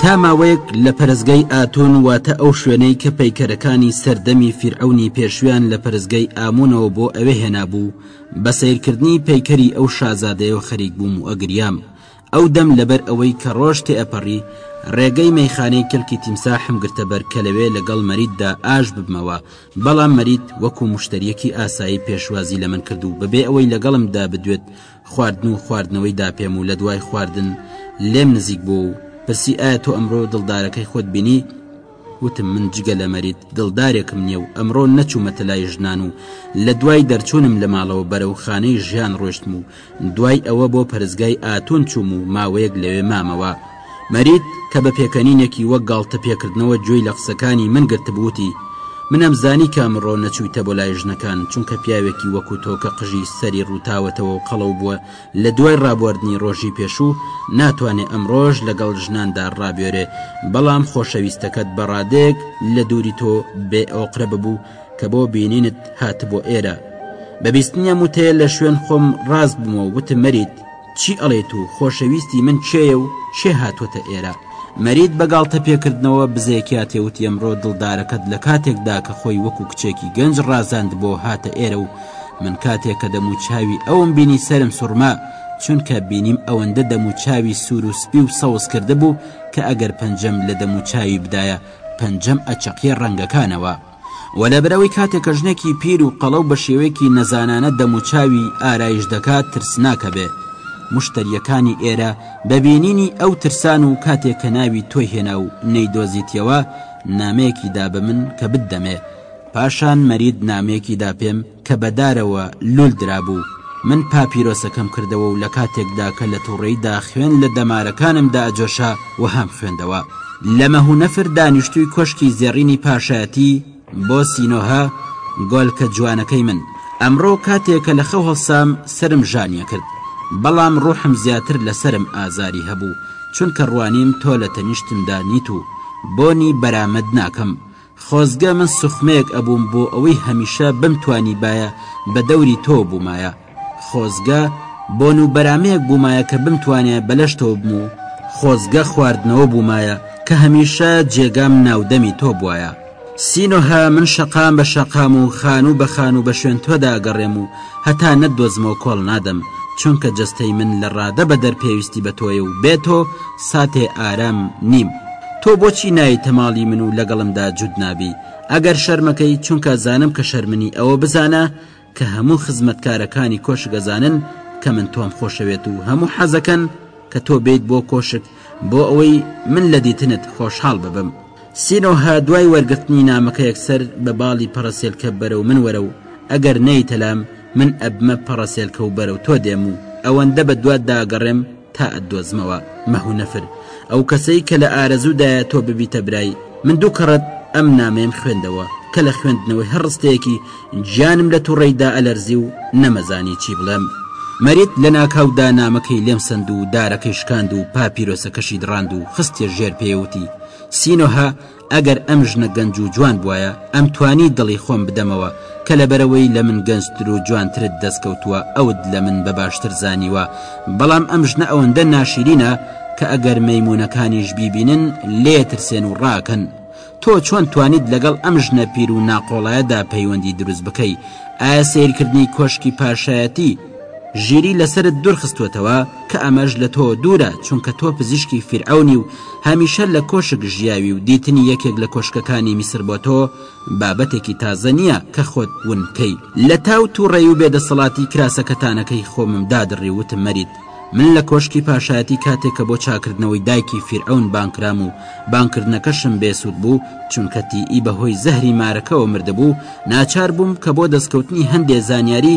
تا ماوەیەک لە پەرستگای ئاتۆن واتە ئەو شوێنەی کە پەیکەرەکانی سەردەمی فیرعونی پێشویان لە پەرستگای ئامونەوە بۆ ئەوێ هێنابوو بە سیرکردنی پەیکەری ئەو شازادەیەوە خەریک بووم و ئەگریام ئەو دەم لەبەر ئەوەی کە ڕۆژ تێئەپەڕی ڕێگەی مەیخانەی کلکی تیمساحم گرتە بەر کە لەوێ لەگەڵ مەریددا ئاش ببمەوە، بەڵام مەرید وەکوو موشتەرییەکی ئاسایی پێشوازی لە من کرد و بەبێ ئەوەی لەگەڵمدا بدوێت خواردن و خواردنەوەی دا پێم و لە دوای خواردن لێم نزیک بووە و پرسی ئایا تۆ ئەمرۆ دڵدارەکەی خۆت بینی؟ وتم من جگە لە مەرید دڵدارێکم نیە و ئەمڕۆ نەچوومەتە لای ژنان و لە دوای دەرچوونم لە ماڵەوە بەرەو خانەی ژیان ڕۆشتم و دوای ئەوە بۆ پەرستگای ئاتون چووم و ماوەیەک لەوێ مامەوە. مەرید کە بە پێکەنینێکی وەک گاڵتە پێکردنەوە گوێی لە قسەکانی من گرتبوو وتی، من ئەمزانی کە ئەمڕۆ نەچوویتە بۆ لای ژنەکان چونکە پیاوێکی وەکو تۆ کە قژی سەری ڕووتاوەتەوە و قەڵەو بووە لە دوای ڕابواردنی ڕۆژی پێشوو ناتوانێ ئەمڕۆش لەگەڵ ژناندا ڕابوێرێ، بەڵام خۆشەویستەکەت بە ڕادەیەک لە دووری تۆ بێ ئۆقرە ببوو کە بۆ بینینت هاتبووە ئێرە. بە بیستنی ئەم وتەیە لە شوێن خۆم ڕاست بووم و وتم مەرید چی ئەڵێیت و خۆشەویستی من کێیە و کێ هاتووەتە ئێرە؟ مەرید بە گاڵتەپێکردنەوە بزەیەکیاتێ وتی ئەمڕۆ دڵدارەکەت لە کاتێکدا کە خۆی وەکوو کچێکی گەنج ڕازاندبۆ هاتە ئێرە و من کاتێک کە دەم و چاوی ئەوم بینی سەرم سوڕما چونکە بینیم ئەوەندە دەم و چاوی سوور و سپی و سەوز کردبوو کە ئەگەر پەنجەم لە دەم و چاوی بدایە پەنجەم ئەچەقیە ڕەنگەکانەوە وە لەبەرئەوەی کاتێک کە ژنێکی پیر و قەڵەو بە شێوەیەکی نەزانانە دەم و چاوی ئارایش دەکات ترسناکە بێ مشتەریەکانی ئێرە بە بینینی ئەو ترسان و کاتێک کە ناوی تۆی هێنا و نەیدۆزیتیەوە نامەیەکی دا بە من کە بتدەمێ پاشان مەرید نامەیەکی دا پێم کە بە دارەوە لول درابوو، من پاپیرۆسەکەم کردەوە و لە کاتێکدا کە لە توڕەیدا خوێن لە دەمارەکانمدا ئەجۆشا وەهام خوێندەوە. لە مەهونەفر دانیشتووی کۆشکی زێڕینی پاشایەتی بۆ سینۆهە گۆلکە جوانەکەی من. ئەمڕۆ کاتێ کە لە خەو هەڵسام سەرم ژانیە کرد بەڵام ڕوحم زیاتر لە سەرم ئازاری هەبوو چونکە ڕوانیم تۆ لە تەنیشتمدا نیت و بۆنی بەرامەت ناکەم خۆزگە من سوخمەیەک ئەبووم بۆ ئەوەی هەمیشە بمتوانیبایە بە دەوری تۆوە بوومایە خۆزگە بۆن و بەرامەیەک بوومایە کە بمتوانێ بە لەشتەوە بم و خۆزگە خواردنەوە بوومایە کە هەمیشە جێگام ناو دەمی تۆ بوایە سینۆهە من شەقام بە شەقام و خانوو بە خانوو بە شوێن تۆدا ئەگەڕێم و هەتا نەتدۆزمەوە کۆڵ نادەم، چونکە جەستەی من لە ڕادە بەدەر پێویستی بە تۆیە و بێ تۆ ساتێ ئارام نیم. تۆ بۆچی نایەیتە ماڵی من و لەگەڵمدا جووت نابی؟ ئەگەر شەرمەکەی، چونکە ئەزانم کە شەرمنی، ئەوە بزانە کە هەموو خزمەتکارەکانی کۆشک ئەزانن کە من تۆم خۆشەوێت و هەموو حەزەکەن کە تۆ بێیت بۆ کۆشک بۆ ئەوەی من لە دیتنت خۆشحاڵ ببم. سینۆهە دوای وەرگرتنی نامەکە یەکسەر بە باڵی پەڕەسێلکە بەرەو من وەرە و ئەگەر نەیتە لام من ئەبمە پەڕەسێلکە و بەرەو تۆ دێم و ئەوەندە بە دوات داگەڕێم تا ئەتدۆزمەوە مەه و نەفر ئەو کەسەی کە لە ئارەزوو دایە تۆ ببیتە برای من دوو کەڕەت ئەم نامەیەم خوێندەوە کە لە خوێندنەوەی هەر ڕستەیەکی گیانم لە توڕەی دا ئەلەرزی و نەمەزانی چی بڵێم. مەریت لە ناکاودا نامەکەی لێم سەند و دارەکەی شکاند و پاپیرۆسەکەشی دڕاند و خستیە ژێر پێی وتی، سینۆهە ئەگەر ئەم ژنە گەنج و جوان بوایە ئەمتوانی دڵی خۆم بدەمەوە کە لەبەرئەوەی لە من گەنجتر و جوانترت دەستکەوتووە ئەوت لە من بە باشتر زانیوە بەڵام ئەم ژنە ئەوەندە ناشیرینە کە ئەگەر مەیمونەکانیش بیبینن لێترسێن و ڕاکەن. تۆ چۆن توانیت لەگەڵ ئەم ژنە پیر و ناقۆڵایەدا پەیوەندی دروست بکەی؟ ئایا سەیرکردنی کۆشکی پاشایەتی ژیری لەسەرت دوورخستووەتەوە؟ کە ئەمەش لە تۆ دوورە، چونکە تۆ پزیشکی فیرعەونی و هەمیشە لە کۆشک ژیاوی و دیتنی یەکێک لە کۆشکەکانی میسر بۆ تۆ بابەتێکی تازە نییە کە خۆت ون بکەی. لە تاوتووڕەیی و بێدەسەڵاتی کراسە کەتانەکەی خۆمم دادڕی و وتم مەرید، من لە کۆشکی پاشایەتی کاتێک کە بۆ چاکردنەوەی دایکی فیرعەون بانگ کرام و بانگکردنەکەشم بێ سوود بوو، چونکە تیی بە هۆی زەهری مارەکەوە مردبوو، ناچار بووم کە بۆ دەستکەوتنی هەندێ زانیاری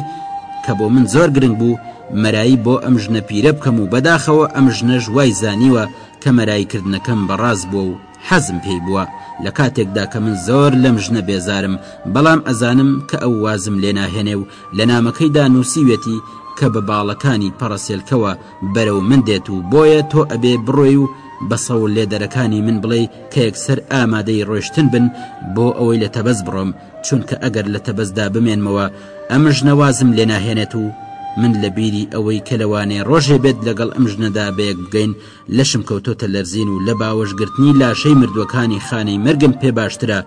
کە بۆ من زۆر گرنگ بوو، مەرایی بۆ ئەم ژنە پیرە بکەم و بەداخەوە ئەم ژنەش وای زانیوە کە مەراییکردنەکەم بەڕاست بووە و حەزم پێی بووە لە کاتێکدا کە من زۆر لەم ژنە بێزارم بەڵام ئەزانم کە ئەو وازم لێ ناهێنێ و لە نامەکەیدا نووسیویەتی کە بە باڵەکانی پەڕەسێلکەوە بەرەو من دێت و بۆیە تۆ ئەبێ بڕۆی و بە سەوڵلێدەرەکانی من بڵێی کە یەکسەر ئامادەی ڕۆیشتن بن بۆ ئەوەی لە تەبەس بڕۆم چونکە ئەگەر لە تەبەسدا بمێنمەوە ئەم ژنە وازم لێ ناهێنێت و من لە بیری ئەوەی کە لەوانەیە ڕۆژێ بێت لەگەڵ ئەم ژنەدا بەیەک بگەین لەشم کەوتۆتە لەرزین و لە باوەش گرتنی لاشەی مردوەکانی خانەی مەرگم پێ باشترە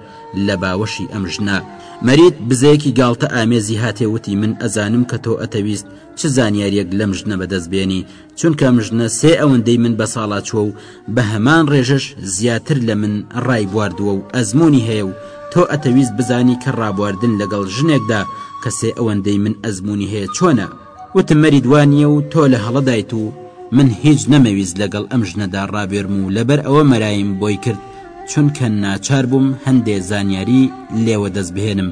لە باوەشی ئەم ژنە. مەرید بزەیەکی گاڵتە ئامێزی هاتێ وتی من ئەزانم کە تۆ ئەتەویست چ زانیاریەک لەم ژنە بە دەست بێنی چونکە ئەم ژنە سێ ئەوەندەی من بە ساڵاچوە و بە هەمان ڕێژەش زیاتر لە من ڕایبواردوە و ئەزمونی هەیە و تۆ ئەتەویست بزانی کە ڕابواردن لەگەڵ ژنێکدا کە سێ ئەوەندەی من ئەزمونی هەیە چۆنە؟ وتم مەرید وا نییە و تۆ لە هەڵەدایت و من هیچ نەمەویست لەگەڵ ئەم ژنەدا ڕابوێرم و لەبەر ئەوە مەرایم بۆی کرد چونکە ناچار بووم هەندێ زانیاری لێ وەدەست بهێنم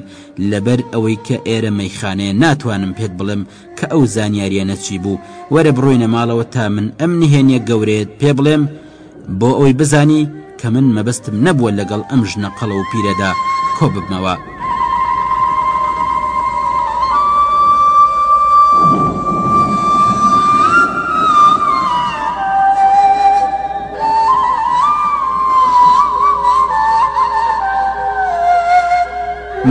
لەبەر ئەوەی کە ئێرە مەیخانەیە ناتوانم پێت بڵێم کە ئەو زانیارییانە چی بوو وەرە بڕۆینە ماڵەوە تا من ئەم نهێنییە گەورەیەت پێ بڵێم بۆ ئەوەی بزانی کە من مەبەستم نەبووە لەگەڵ ئەم ژنە قەڵە و پیرەدا کۆ ببمەوە.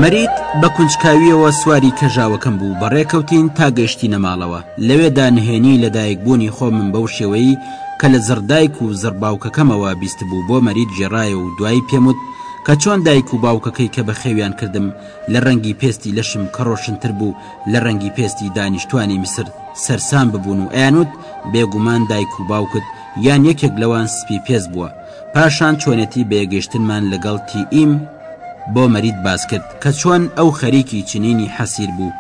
مەریت بە کونجکاویەوە سواری کەژاوەکەم بوو بەڕێکەوتین تا گەشتی نەماڵەوە لەوێدا نهێنی لەدایکبوونی خۆمم بەو شێوەی کە لە زڕ دایک و زڕ باوکەکەمەوە بیستبوو بۆ مەرید گێڕایە و دوایی پێم وت کە چۆن دایک و باوکەکەی کە بەخێویان کردم لە ڕەنگی پێستی لەشم کە ڕۆشنتر بوو لە ڕەنگی پێستی دانیشتوانی میسر سەرسام ببوون و ئەیانوت بێگومان دایک و باوکت یان یەکێک لەوان سپی پێست بووە پاشان چۆنێتی بەیەگەشتنمان لەگەڵ تیئیم بۆ مەرید باس کرد کە چۆن ئەو خەریکی چنینی حەسیر بوو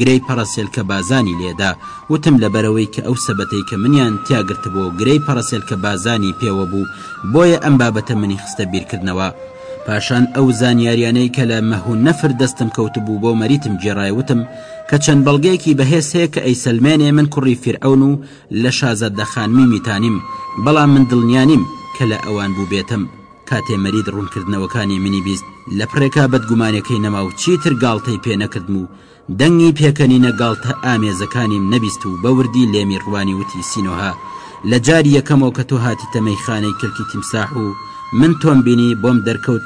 گرێی پەڕەسێلکە بازانی لێدا، وتم لەبەرئەوەی کە ئەو سەبەتەی کە منیان تیا گرتبوو گرێی پەڕەسێلکە بازانی پێوە بوو، بۆیە ئەم بابەتە منی خستە بیرکردنەوە. پاشان ئەو زانیاریانەی کە لە مەهوننەفر دەستم کەوتبوو بۆ مەریتم گێڕای وتم کە چەند بەڵگەیەکی بەهێز هەیە کە ئەیسەلمێنێ من کوڕی فیرعەون و لە شازادە خانمی میتانیم، بەڵام من دڵنیا نیم کە لە ئەوان بووبێتم. کاتێ مەرید ڕوونکردنەوەکانی منی بیست لە پڕێکا بەدگومانیەکەی نەما و چیتر گاڵتەی پێ نەکردم و دەنگی پێکەنینە گاڵتە ئامێزەکانیم نەبیست و بە وردی لێمی ڕوانی وتی سینۆهە لە جاری یەکەمەوە کە تۆ هاتیتە مەیخانەی کلکی تیمساح و من تۆم بینی بۆم دەرکەوت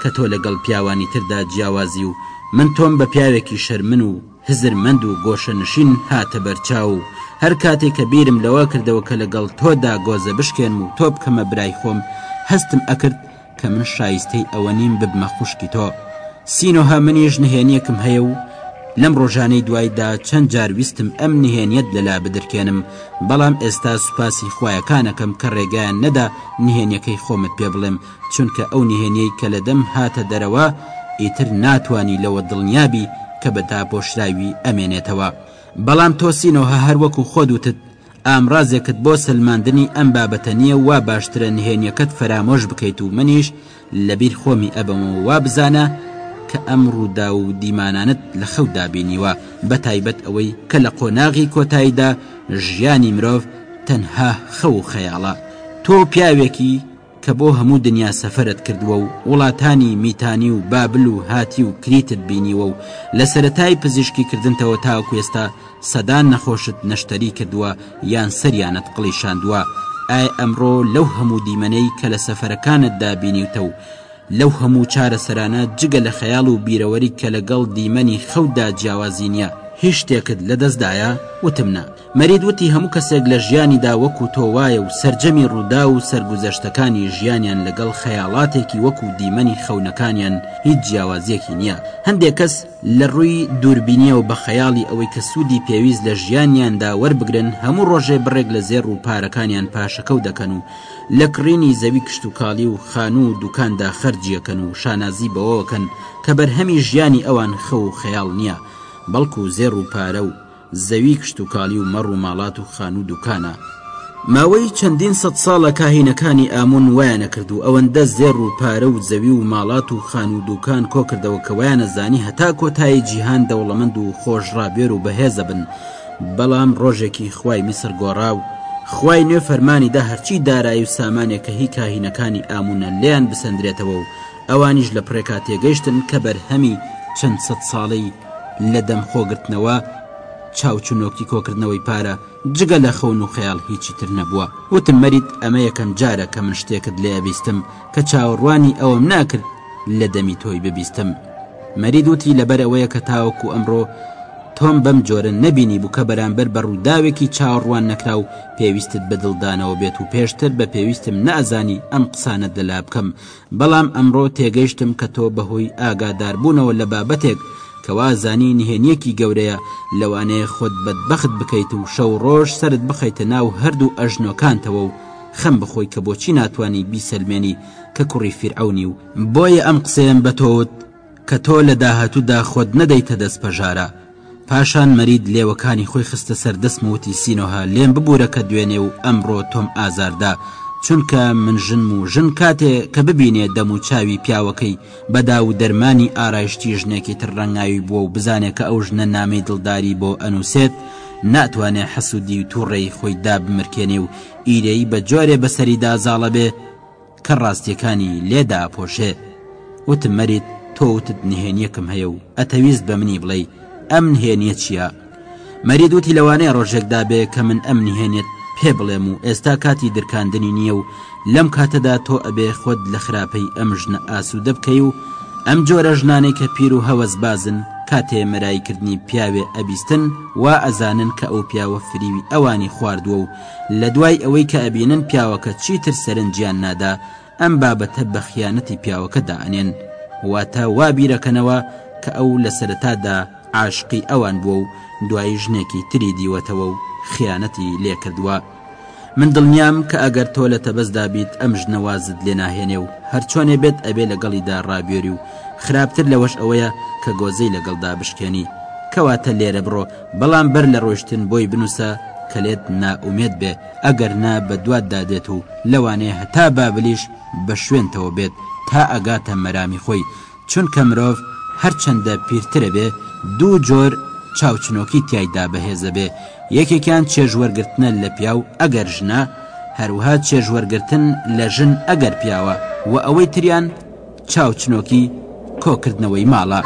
کە تۆ لەگەڵ پیاوانی تردا جیاوازی و من تۆم بە پیاوێکی شەرمن و هزرمەند و گۆشەنشین هاتە بەرچاو و هەر کاتێ کە بیرم لەوە کردەوە کە لەگەڵ تۆدا گۆزە بشکێنم و تۆ بکەمە برای خۆم، هەستم ئەکرد کە من شایستەی ئەوە نیم ببمە خوشکی تۆ. سینۆهە منیش نهێنییەکم هەیە و لەم ڕۆژانەی دوایدا چەند جار ویستم ئەم نهێنییەت لەلا بدرکێنم، بەڵام ئێستا سوپاسی خوایەکان ئەکەم کە ڕێگایان نەدا نهێنییەکەی خۆمت پێ بڵێم، چونکە ئەو نهێنیەی کە لە دەم هاتە دەرەوە ئیتر ناتوانی لەوە دڵنیابی کە بە داپۆشراوی ئەمێنێتەوە بەڵام تۆ سینۆهە هەر وەکو خۆت وتت ئامڕازێکت بۆ سەلماندنی ئەم بابەتە نیە وا باشترە نهێنیەکەت فەرامۆش بکەیت و منیش لە بیر خۆمی ئەبەمەوە وا بزانە کە ئەم ڕووداو و دیمانانەت لە خەودا بینیوە بە تایبەت ئەوەی کە لە قۆناغی کۆتاییدا ژیانی مرۆڤ تەنها خەو و خەیاڵە تۆ پیاوێکی کە بۆ هەموو دنیا سەفەرت کردووە و وڵاتانی میتانی و بابل و هاتی و کریتت بینیوە و لە سەرەتای پزیشکی کردنتەوە تاوەکو ئێستا سەدان نەخۆشت نەشتەری کردووە یان سەریانت قڵیشاندووە ئایە ئەمڕۆ لەو هەموو دیمەنەی کە لە سەفەرەکانتدا بینیوتە و لەو هەموو چارەسەرانە جگە لە خەیاڵ و بیرەوەریک کە لەگەڵ دیمەنی خەوتدا جیاوازی نیە هیچ شتێکت لەدەستدایە؟ وتم نا. مەرید وتی هەموو کەسێک لە ژیانیدا وەکو تۆ وایە و سەرجەمی ڕووداو و سەرگوزەشتەکانی ژیانیان لەگەڵ خەیاڵاتێکی وەکو دیمەنی خەونەکانیان هیچ جیاوازیەکی نیە هەندێک کەس لە ڕووی دووربینیەوە بە خەیاڵی ئەوەی کە سوودی پێویست لە ژیانیاندا وەربگرن هەموو ڕۆژێ بڕێک لە زێڕ و پارەکانیان پاشەکەو دەکەن و لە کڕینی زەوی کشتوکاڵی و خانوو و دوکاندا خەرجیەکەن و شانازی بەوەوەکەن کە بەرهەمی ژیانی ئەوان خەو و خەیاڵ نیە بەڵکو زێڕ و پارە و زەوی کشتوکاڵی و مەڕ و ماڵات و خان و دوکانە. ماوەی چەندین سەد ساڵە کاهینەکانی ئامون وایانەکرد و ئەوەندە زێڕ و پارە و زەوی و ماڵات و خان و دوکان کۆکردەوە کە وایانەزانی هەتا کۆتایی جیهان دەوڵەمەند و خۆشڕابێر و بەهێزەبن، بەڵام ڕۆژێکی خوای میسر گۆڕا و خوای نوێ فەرمانیدا هەرچی دارایی و سامانێک کە هی کاهینەکانی ئامونە لێیان بسەندرێتەوە و ئەوانیش لە پرێکا تێگەشتن کە بەرهەمی چەند سەد ساڵەی لە دەم خۆگرتنەوە چاوچنۆکی کۆکردنەوەی پارە جگە لە خەون و خەیاڵ هیچی تر نەبووە وتم مەرید ئەمە یەکەم جارە کە من شتێکت لێ ئەبیستم کە چاوەڕوانی ئەوەم ناکرد لە دەمی تۆی ببیستم مەرید وتی لەبەر ئەوەیە کە تاوەکو ئەمڕۆ تۆم بەم جۆرە نەبینی بوو کە بەرامبەر بە ڕووداوێکی چاوەڕوان نەکراو پێویستت بە دڵدانەوە بێت و پێشتر بە پێویستم نەزانی ئەم قسانەت لەلا بکەم بەڵام ئەمڕۆ تێگەیشتم کە تۆ بەهۆی ئاگاداربوونەوە لە بابەتێک کە وازانی نهێنیەکی گەورەیە لەوانەیە خۆت بەدبەخت بکەیت و شەو ڕۆژ سەرت بخەیتە ناو هەردوو ئەژنۆکانتەوە و خەم بخۆی کە بۆچی ناتوانی بیسەلمێنی کە کوڕی فیرعەونی و بۆیە ئەم قسەیەم بە تۆ وت کە تۆ لە داهاتوودا خۆت نەدەیتە دەست پەژارە. پاشان مەرید لێوەکانی خۆی خستە سەر دەستم و وتی سینۆهە لێم ببوورە کە دوێنێ و ئەمڕۆ تۆم ئازار دا، چونکە من ژنم و ژن کاتێ کە ببینێ دەم و چاوی پیاوەکەی بە داو و دەرمانی ئارایشتی ژنێکی تر ڕەنگاوی بووە و بزانێ کە ئەو ژنە نامەی دڵداری بۆ ئەنووسێت ناتوانێ حەسوودی و تووڕەیی خۆی دابمرکێنێ و ئیرەیی بە جۆرێ بە سەریدا زاڵە بێ کە ڕاستیەکانی لێ دائەپۆشێ وتم مەرید تۆ وتت نهێنیەکم هەیە و ئەتەویست بە منی بڵێی ئەم نهێنیە چیە مەرید وتی لەوانەیە ڕۆژێک دابێ کە من ئەم نهێنیەت پێ بڵێم و ئێستا کاتی درکاندنی نیە و لەم کاتەدا تۆ ئەبێ خۆت لە خراپەی ئەم ژنە ئاسودە بکەی و ئەم جۆرە ژنانەی کە پیر و هەوەس بازن کاتێ مەرایی کردنی پیاوێ ئەبیستن وا ئەزانن کە ئەو پیاوە فریوی ئەوانی خواردوە و لە دوای ئەوەی کە ئەبینن پیاوەکە چیتر سەرنجیان نادا ئەم بابەتە بە خیانەتی پیاوەکە دائەنێن واتە وا بیرەکەنەوە کە ئەو لە سەرەتادا عاشقی ئەوان بووە و دوایی ژنێکی تری دیوەتەوە و خیانەتی لێکردووە من دڵنیام کە ئەگەر تۆ لە تەبەسدا بیت ئەم ژنە وازت لێ ناهێنێ و هەرچۆنێ بێت ئەبێ لەگەڵیدا ڕابێری و خراپتر لەوەش ئەوەیە کە گۆزەی لەگەڵدا بشکێنی کەواتە لێرە بڕۆ بەڵام بەر لە ڕۆشتن بۆی بنووسە کە لێت نائومێد بێ، ئەگەر نا بە دواتدا دێت و لەوانەیە هەتا بابلیش بە شوێنتەوە بێت تا ئەگاتە مەرامی خۆی، چونکە مرۆڤ هەرچەندە پیرترە بێ دوو جۆر چاوچنۆکی تیایدا بەهێزە بێ، یەکێکیان چێژ وەرگرتنە لە پیاو ئەگەر ژنە، هەروەها چێژ وەرگرتن لە ژن ئەگەر پیاوە، وە ئەوەی تریان. چاوچنۆکی کۆکردنەوەی ماڵە.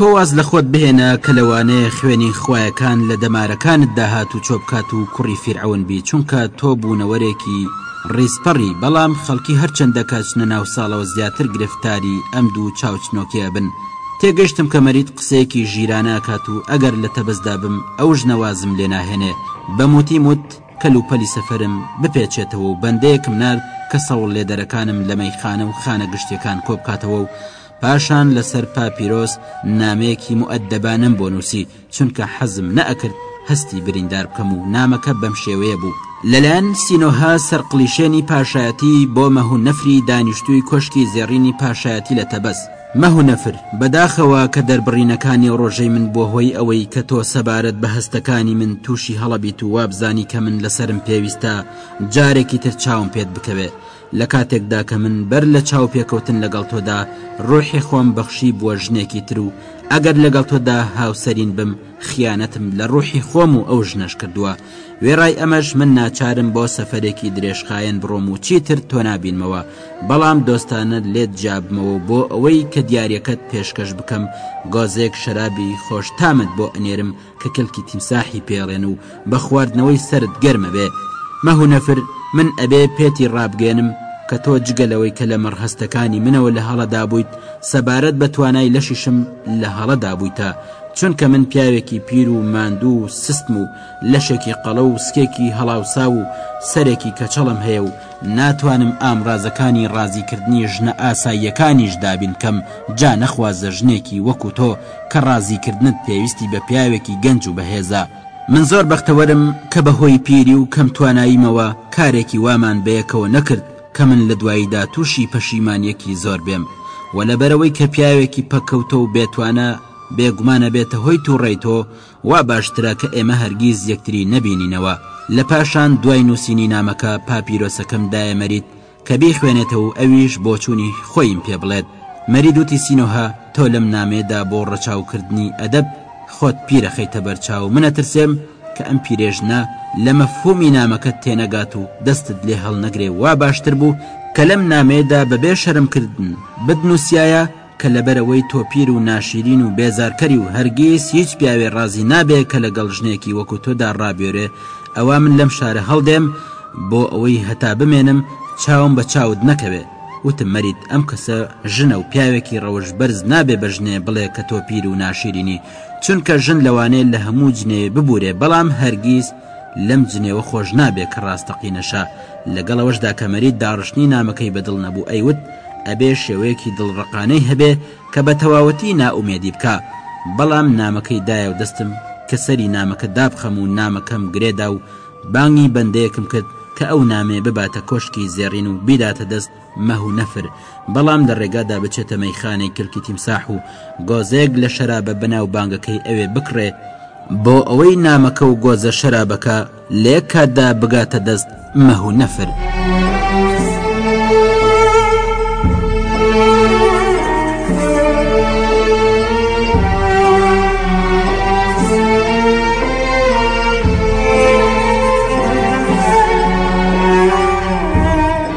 تۆ واز لە خۆت بهێنە کە لەوانەیە خوێنی خویەکان لە دەمارەکانت داهات و چۆبکات و کوڕی فیرعون بی چونکە تۆ بوونەوەرێکی ڕیزپەڕی بەڵام خەڵکی هەرچەندە کەچنە ناو ساڵەوە زیاتر گرفتاری ئەم دوو چاوچنۆکێ بن تێگەشتم کە مەرید قسەیەکی ژیرانە ئەکات و ئەگەر لە تەبەسدا بم ئەو ژنە وازم لێ ناهێنێ، بە موتیم وت کەل و پەلی سەفەرم بپێچێتەوە و بەندەیەکم نارد کە سەوڵلێدەرەکانم لە مەیخانە و خانە گشتیەکان کۆبکاتەوە و پاشان لە سەر پاپیرۆس نامەیەکی موئەدەبانەم بۆ نووسی، چونکە حەزم نەئەکرد هەستی بریندار بکەم و نامەکە بەم شێوەیە بوو، لەلایەن سینۆهە سەرقڵیشێنی پاشایەتی بۆ مەهونەفری دانیشتووی کۆشکی زێڕینی پاشایەتی لە تەبەز. مەهونەفر، بەداخەوە کە دەربڕینەکانی ڕۆژەی من بووە هۆی ئەوەی کە تۆ سەبارەت بە هەستەکانی من تووشی هەڵە بیت و وابزانی کە من لەسەرم پێویستە جارێکی تر چاوم پێت بکەوێ، لە کاتێکدا کە من بەر لە چاوپێکەوتن لەگەڵ تۆدا ڕۆحی خۆم بەخشی بووە ژنێکی تر و ئەگەر لەگەڵ تۆدا هاوسەرین بم خیانەتم لە ڕوحی خۆم و ئەو ژنەش کردووە وێڕای ئەمەش من ناچارم بۆ سەفەرێکی درێژخایەن بڕۆم و چیتر تۆ نابینمەوە بەڵام دۆستانە لێت جابمەوە بۆ ئەوەی کە دیارەکەت پێشکەش بکەم گۆزێک شەرابی خۆش تامت بۆ ئەنێرم کە کەلکی تیمساحی پێڵێن و بە خواردنەوەی سەرت گەرم ئەبێ، مەه و نەفر، من ئەبێ پێتی ڕابگەێنم کە تۆ جگە لەوەی کە لە مەڕ هەستەکانی منەوە لە هەڵە دابوویت، سەبارەت بە توانای لەشیشم لە هەڵە دابوویتە، چونکە من پیاوێکی پیر و ماندوو و سستم و لەشێکی قەڵە و سکێکی هەڵاوساو و سەرێکی کەچەڵم هەیە و ناتوانم ئامرازەکانی ڕازیکردنی ژنە ئاساییەکانیش دابین بکەم، جا نەخوازە ژنێکی وەکو تۆ کە ڕازیکردنت پێویستی بە پیاوێکی گەنج و بەهێزە. من زۆر بەختەوەرم کە بە هۆی پیری و کەم تواناییمەوە کارێکی وامان بەیەکەوە نەکرد کە من لە دواییدا تووشی پەشیمانییەکی زۆر بێم و لەبەرئەوەی کە پیاوێکی پەککەوتە و بێتوانە بێگومان ئەبێتە هۆی توڕەی تۆ وا باشترە کە ئێمە هەرگیز یەکتری نەبینینەوە. لە پاشان دوای نووسینی نامەکە پاپیرۆسەکەم دایە مەرید کە بیخوێنێتەوە و ئەویش بۆچوونی خۆیم پێ بڵێت. مەرید وتی سینۆهە تۆ لەم نامەیەدا بۆ ڕەچاوکردنی ئەدەب خۆت پیرەخەیتە بەرچاو من ئەترسێم کە ئەم پیرێژنە لە مەفهوومی نامەکەت تێنەگات و دەستت لێ هەڵنەگرێ وا باشتر بوو کە لەم نامەیەدا بەبێ شەرمکردن بتنووسیایە کە لەبەرئەوەی تۆپیر و ناشیرین و بێزارکەری و هەرگیز هیچ پیاوێ ڕازی نابێ کە لەگەڵ ژنێکی وەکو تۆدا ڕابوێرێ ئەوا من لەم شارە هەڵدێم بۆ ئەوەی هەتا بمێنم چاوم بە چاوت نەکەوێ وتم مەرید ئەم کەسە ژنە و پیاوێکی ڕەوش بەرز نابێ بە ژنێ بڵێ کە تۆپیر و ناشیرینی چونکە ژن لەوانەیە لە هەموو جنێوێ ببورێ بەڵام هەرگیز لەم جنێوە خۆش نابێ کە ڕاستەقینە شا، لەگەڵ ئەوەشدا کە مەرید داڕشتنی نامەکەی بە دڵ نەبوو ئەیوت ئەبێ شێوەیەکی دڵڕەقانەی هەبێ کە بە تەواوەتی نائومێدی بکا بەڵام نامەکەی دایەو دەستم کە سەری نامەکە دابخەم و نامەکەم گرێ دا و بانگی بەندەیەکم کرد کە ئەو نامەیە بباتە کۆشکی زێڕین و بیداتە دەست مه و نەفر، بەڵام لە ڕێگادا بچێتە مەیخانەی کلکی تیمساح و گۆزەیەک لە شەرابە بەناوبانگەکەی ئەوێ بکڕێ، بۆ ئەوەی نامەکە و گۆزە شەرابەکە لە یەک کاتدا بگاتە دەست مه و نەفر.